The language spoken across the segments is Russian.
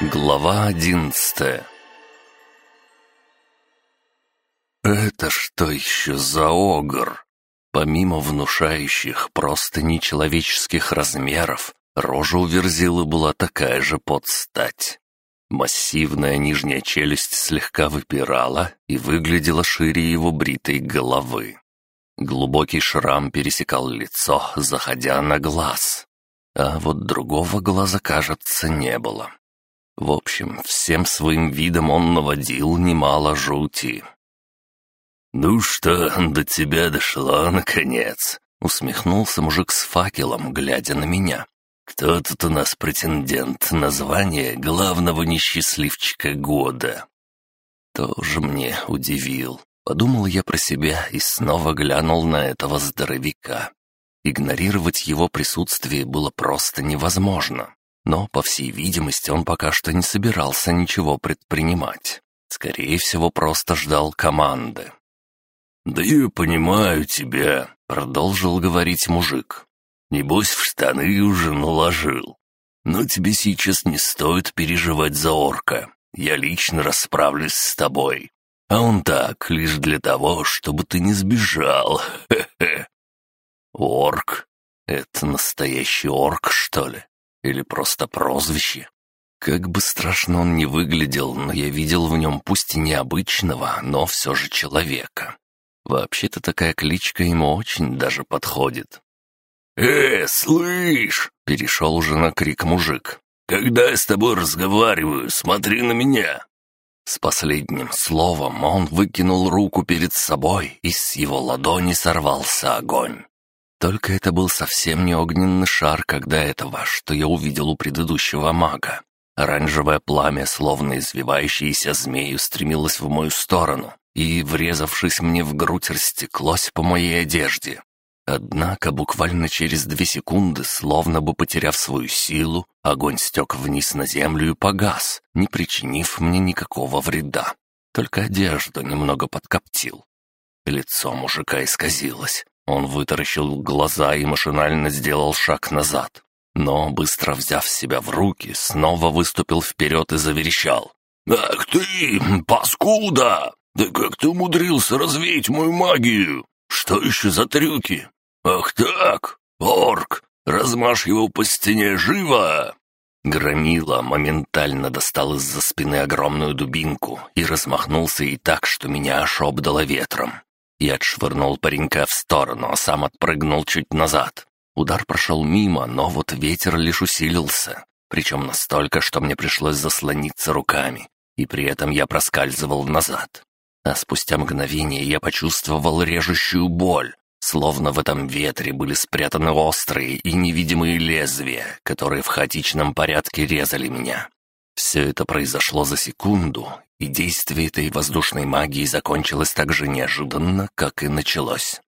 Глава одиннадцатая Это что еще за огр? Помимо внушающих, просто нечеловеческих размеров, рожа у Верзилы была такая же под стать. Массивная нижняя челюсть слегка выпирала и выглядела шире его бритой головы. Глубокий шрам пересекал лицо, заходя на глаз. А вот другого глаза, кажется, не было. В общем, всем своим видом он наводил немало жути. «Ну что, до тебя дошло, наконец?» — усмехнулся мужик с факелом, глядя на меня. «Кто тут у нас претендент на звание главного несчастливчика года?» Тоже мне удивил. Подумал я про себя и снова глянул на этого здоровяка. Игнорировать его присутствие было просто невозможно. Но, по всей видимости, он пока что не собирался ничего предпринимать. Скорее всего, просто ждал команды. «Да я понимаю тебя», — продолжил говорить мужик. «Небось, в штаны уже наложил. Но тебе сейчас не стоит переживать за орка. Я лично расправлюсь с тобой. А он так, лишь для того, чтобы ты не сбежал. Хе-хе. Орк? Это настоящий орк, что ли? Или просто прозвище? Как бы страшно он ни выглядел, но я видел в нем пусть и необычного, но все же человека. Вообще-то такая кличка ему очень даже подходит. «Э, слышь!» — перешел уже на крик мужик. «Когда я с тобой разговариваю, смотри на меня!» С последним словом он выкинул руку перед собой, и с его ладони сорвался огонь. Только это был совсем не огненный шар, когда этого, что я увидел у предыдущего мага. Оранжевое пламя, словно извивающееся змею, стремилось в мою сторону и, врезавшись мне в грудь, растеклось по моей одежде. Однако буквально через две секунды, словно бы потеряв свою силу, огонь стек вниз на землю и погас, не причинив мне никакого вреда. Только одежду немного подкоптил. Лицо мужика исказилось. Он вытаращил глаза и машинально сделал шаг назад. Но, быстро взяв себя в руки, снова выступил вперед и заверещал. «Ах ты, паскуда! Да как ты умудрился развеять мою магию? Что еще за трюки? «Ах так! Орк! Размажь его по стене живо!» Громила моментально достал из-за спины огромную дубинку и размахнулся и так, что меня аж обдало ветром. Я отшвырнул паренька в сторону, а сам отпрыгнул чуть назад. Удар прошел мимо, но вот ветер лишь усилился, причем настолько, что мне пришлось заслониться руками, и при этом я проскальзывал назад. А спустя мгновение я почувствовал режущую боль, Словно в этом ветре были спрятаны острые и невидимые лезвия, которые в хаотичном порядке резали меня. Все это произошло за секунду, и действие этой воздушной магии закончилось так же неожиданно, как и началось.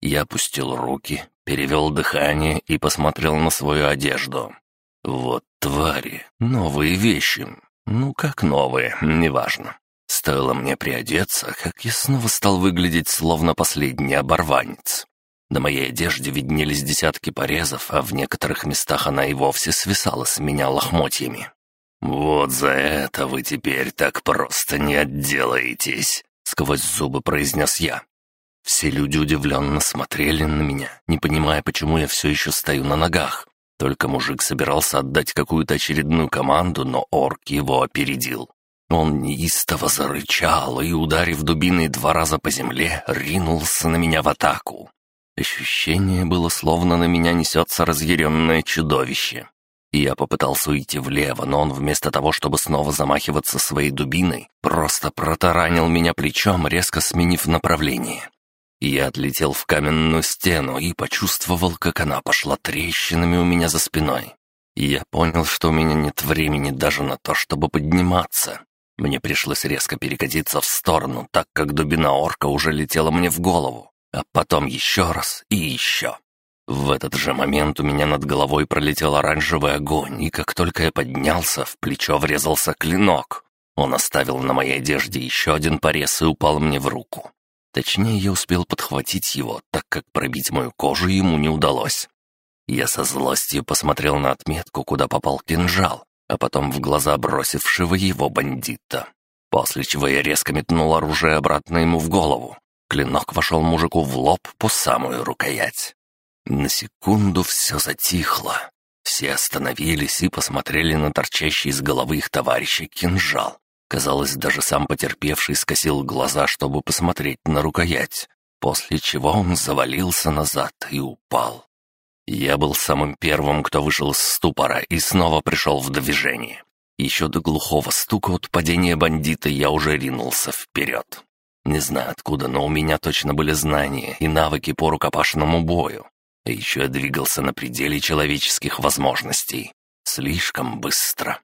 Я опустил руки, перевел дыхание и посмотрел на свою одежду. Вот твари, новые вещи. Ну, как новые, неважно. Стоило мне приодеться, как я снова стал выглядеть словно последний оборванец. На моей одежде виднелись десятки порезов, а в некоторых местах она и вовсе свисала с меня лохмотьями. «Вот за это вы теперь так просто не отделаетесь», — сквозь зубы произнес я. Все люди удивленно смотрели на меня, не понимая, почему я все еще стою на ногах. Только мужик собирался отдать какую-то очередную команду, но орк его опередил. Он неистово зарычал и, ударив дубиной два раза по земле, ринулся на меня в атаку. Ощущение было, словно на меня несется разъяренное чудовище. Я попытался уйти влево, но он вместо того, чтобы снова замахиваться своей дубиной, просто протаранил меня плечом, резко сменив направление. Я отлетел в каменную стену и почувствовал, как она пошла трещинами у меня за спиной. Я понял, что у меня нет времени даже на то, чтобы подниматься. Мне пришлось резко перекатиться в сторону, так как дубина орка уже летела мне в голову, а потом еще раз и еще. В этот же момент у меня над головой пролетел оранжевый огонь, и как только я поднялся, в плечо врезался клинок. Он оставил на моей одежде еще один порез и упал мне в руку. Точнее, я успел подхватить его, так как пробить мою кожу ему не удалось. Я со злостью посмотрел на отметку, куда попал кинжал, а потом в глаза бросившего его бандита. После чего я резко метнул оружие обратно ему в голову. Клинок вошел мужику в лоб по самую рукоять. На секунду все затихло. Все остановились и посмотрели на торчащий из головы их товарища кинжал. Казалось, даже сам потерпевший скосил глаза, чтобы посмотреть на рукоять, после чего он завалился назад и упал. Я был самым первым, кто вышел из ступора и снова пришел в движение. Еще до глухого стука от падения бандита я уже ринулся вперед. Не знаю откуда, но у меня точно были знания и навыки по рукопашному бою. А еще я двигался на пределе человеческих возможностей. Слишком быстро.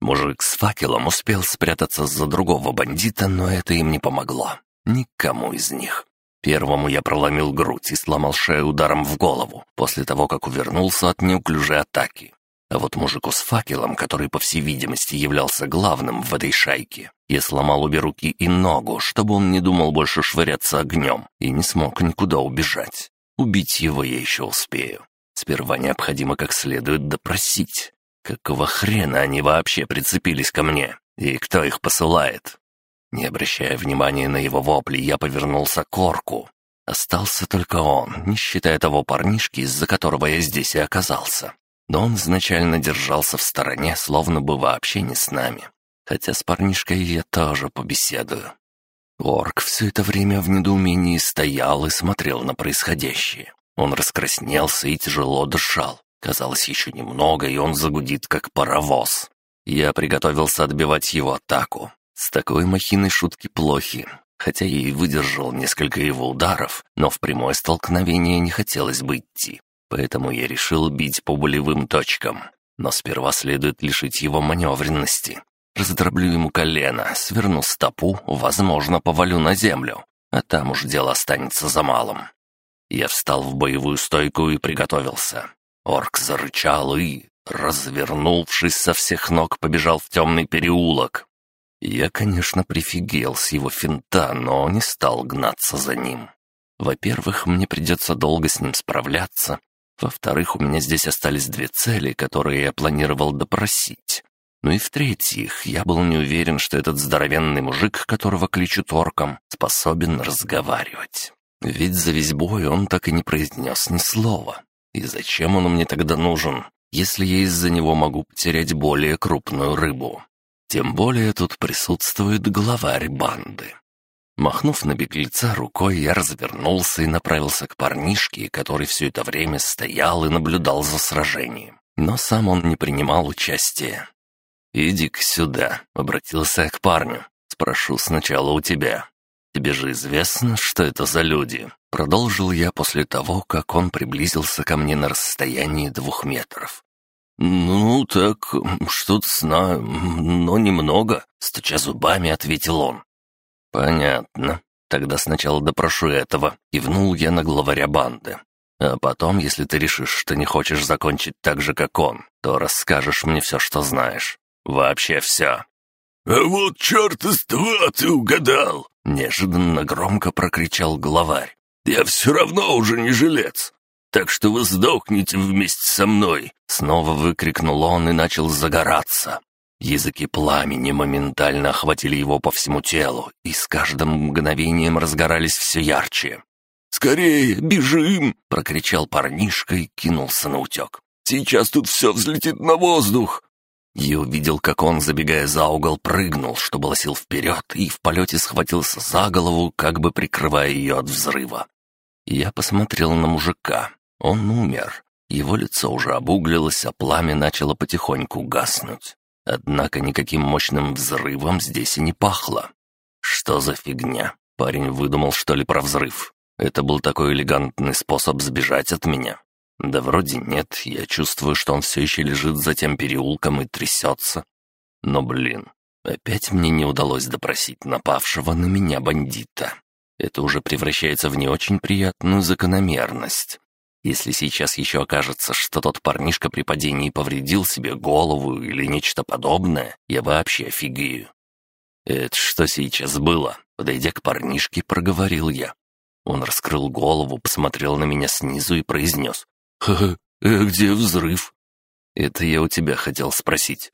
Мужик с факелом успел спрятаться за другого бандита, но это им не помогло. Никому из них. Первому я проломил грудь и сломал шею ударом в голову, после того, как увернулся от неуклюжей атаки. А вот мужику с факелом, который, по всей видимости, являлся главным в этой шайке, я сломал обе руки и ногу, чтобы он не думал больше швыряться огнем и не смог никуда убежать. Убить его я еще успею. Сперва необходимо как следует допросить. Какого хрена они вообще прицепились ко мне? И кто их посылает? Не обращая внимания на его вопли, я повернулся к орку. Остался только он, не считая того парнишки, из-за которого я здесь и оказался. Но он изначально держался в стороне, словно бы вообще не с нами. Хотя с парнишкой я тоже побеседую. Орк все это время в недоумении стоял и смотрел на происходящее. Он раскраснелся и тяжело дышал. Казалось, еще немного, и он загудит, как паровоз. Я приготовился отбивать его атаку. С такой махиной шутки плохи. Хотя я и выдержал несколько его ударов, но в прямое столкновение не хотелось бы идти. Поэтому я решил бить по болевым точкам. Но сперва следует лишить его маневренности. Раздроблю ему колено, сверну стопу, возможно, повалю на землю. А там уж дело останется за малым. Я встал в боевую стойку и приготовился. Орк зарычал и, развернувшись со всех ног, побежал в темный переулок. Я, конечно, прифигел с его финта, но не стал гнаться за ним. Во-первых, мне придется долго с ним справляться. Во-вторых, у меня здесь остались две цели, которые я планировал допросить. Ну и в-третьих, я был не уверен, что этот здоровенный мужик, которого кличут орком, способен разговаривать. Ведь за весь бой он так и не произнес ни слова. И зачем он мне тогда нужен, если я из-за него могу потерять более крупную рыбу? Тем более тут присутствует главарь банды. Махнув на беглеца рукой, я развернулся и направился к парнишке, который все это время стоял и наблюдал за сражением. Но сам он не принимал участия. «Иди-ка сюда», — обратился я к парню. «Спрошу сначала у тебя. Тебе же известно, что это за люди?» Продолжил я после того, как он приблизился ко мне на расстоянии двух метров. «Ну, так, что-то знаю, но немного», — стуча зубами, ответил он. «Понятно. Тогда сначала допрошу этого», — кивнул я на главаря банды. «А потом, если ты решишь, что не хочешь закончить так же, как он, то расскажешь мне все, что знаешь. Вообще все». «А вот черт из два ты угадал!» — неожиданно громко прокричал главарь. «Я все равно уже не жилец, так что вы сдохнете вместе со мной!» Снова выкрикнул он и начал загораться. Языки пламени моментально охватили его по всему телу и с каждым мгновением разгорались все ярче. «Скорее, бежим!» — прокричал парнишка и кинулся на утек. «Сейчас тут все взлетит на воздух!» Я увидел, как он, забегая за угол, прыгнул, что было сил вперед, и в полете схватился за голову, как бы прикрывая ее от взрыва. Я посмотрел на мужика. Он умер. Его лицо уже обуглилось, а пламя начало потихоньку гаснуть. Однако никаким мощным взрывом здесь и не пахло. Что за фигня? Парень выдумал, что ли, про взрыв? Это был такой элегантный способ сбежать от меня. Да вроде нет, я чувствую, что он все еще лежит за тем переулком и трясется. Но, блин, опять мне не удалось допросить напавшего на меня бандита. Это уже превращается в не очень приятную закономерность. Если сейчас еще окажется, что тот парнишка при падении повредил себе голову или нечто подобное, я вообще офигею. «Это что сейчас было?» Подойдя к парнишке, проговорил я. Он раскрыл голову, посмотрел на меня снизу и произнес. «Ха-ха, э, где взрыв?» «Это я у тебя хотел спросить».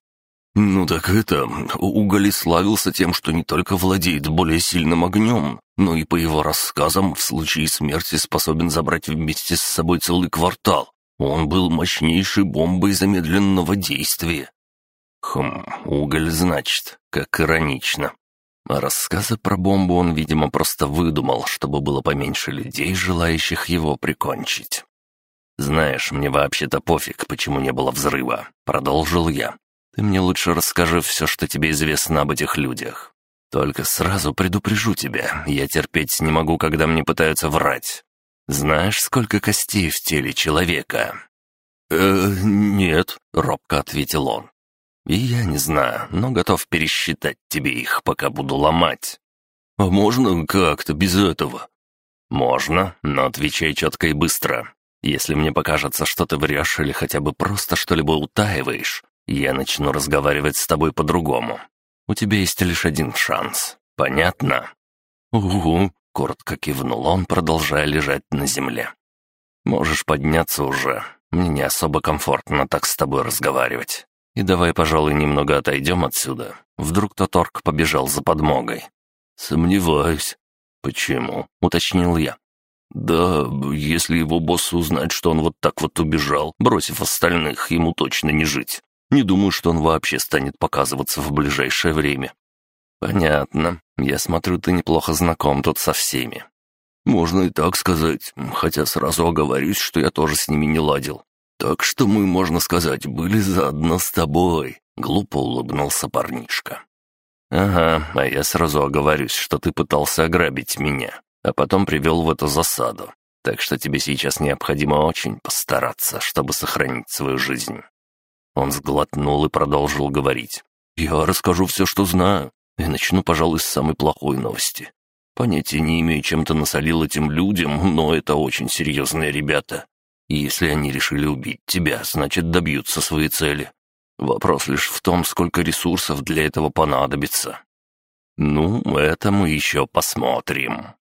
«Ну так это... Уголи славился тем, что не только владеет более сильным огнем, но и по его рассказам в случае смерти способен забрать вместе с собой целый квартал. Он был мощнейшей бомбой замедленного действия». «Хм, уголь, значит, как иронично. А рассказы про бомбу он, видимо, просто выдумал, чтобы было поменьше людей, желающих его прикончить. «Знаешь, мне вообще-то пофиг, почему не было взрыва», — продолжил я. «Ты мне лучше расскажи все, что тебе известно об этих людях. Только сразу предупрежу тебя, я терпеть не могу, когда мне пытаются врать. Знаешь, сколько костей в теле человека?» «Э, нет», — робко ответил он. «И я не знаю, но готов пересчитать тебе их, пока буду ломать». «А можно как-то без этого?» «Можно, но отвечай четко и быстро. Если мне покажется, что ты врешь или хотя бы просто что-либо утаиваешь, я начну разговаривать с тобой по-другому. У тебя есть лишь один шанс. Понятно?» «Угу», — коротко кивнул он, продолжая лежать на земле. «Можешь подняться уже. Мне не особо комфортно так с тобой разговаривать. И давай, пожалуй, немного отойдем отсюда. Вдруг тот орк побежал за подмогой». «Сомневаюсь». «Почему?» — уточнил я. «Да, если его босс узнает, что он вот так вот убежал, бросив остальных, ему точно не жить. Не думаю, что он вообще станет показываться в ближайшее время». «Понятно. Я смотрю, ты неплохо знаком тут со всеми». «Можно и так сказать, хотя сразу оговорюсь, что я тоже с ними не ладил. Так что мы, можно сказать, были заодно с тобой», — глупо улыбнулся парнишка. «Ага, а я сразу оговорюсь, что ты пытался ограбить меня а потом привел в эту засаду. Так что тебе сейчас необходимо очень постараться, чтобы сохранить свою жизнь». Он сглотнул и продолжил говорить. «Я расскажу все, что знаю, и начну, пожалуй, с самой плохой новости. Понятия не имею, чем то насолил этим людям, но это очень серьезные ребята. И если они решили убить тебя, значит, добьются своей цели. Вопрос лишь в том, сколько ресурсов для этого понадобится. Ну, это мы еще посмотрим.